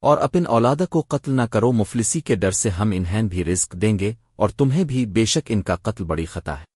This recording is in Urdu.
اور اپن اولادہ کو قتل نہ کرو، مفلسی کے ڈر سے ہم انہیں بھی رزق دیں گے اور تمہیں بھی بے شک ان کا قتل بڑی خطا ہے۔